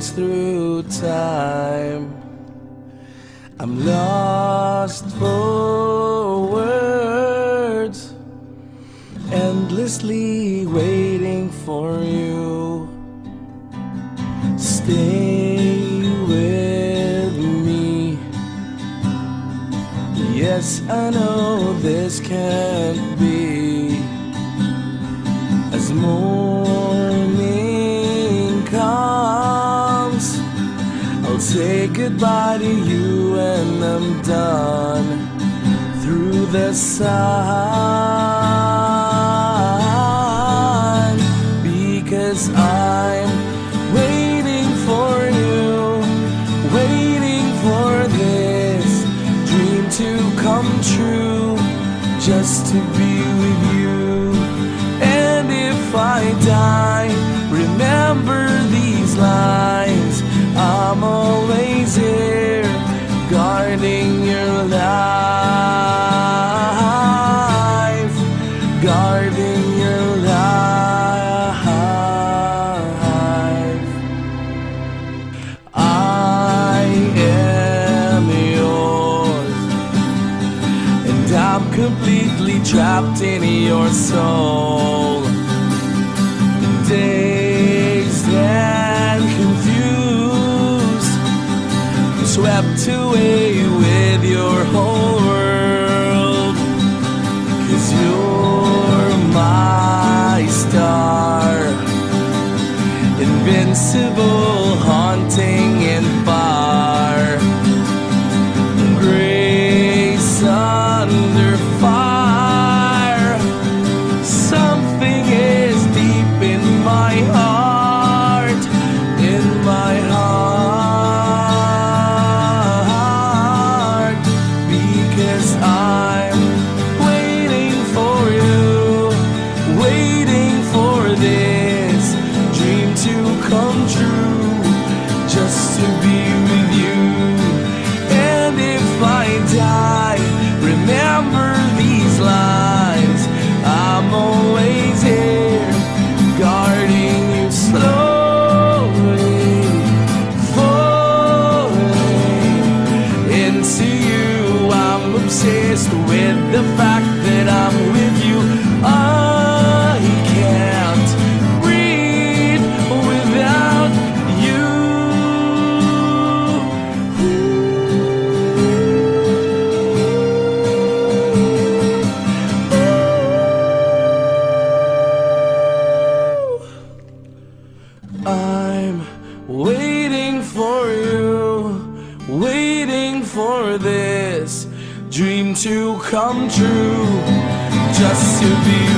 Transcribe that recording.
through time. I'm lost for words, endlessly waiting for you. Stay with me. Yes, I know this can't goodbye to you and I'm done through the sun because I'm waiting for you, waiting for this dream to come true, just to be with you. And if I die, completely trapped in your soul. Dazed and confused, swept away with your whole world. Cause you're my star, invincible, obsessed with the fact that I'm with you. Ah, I can't breathe without you. I'm waiting for you, waiting for this dream to come true, just to be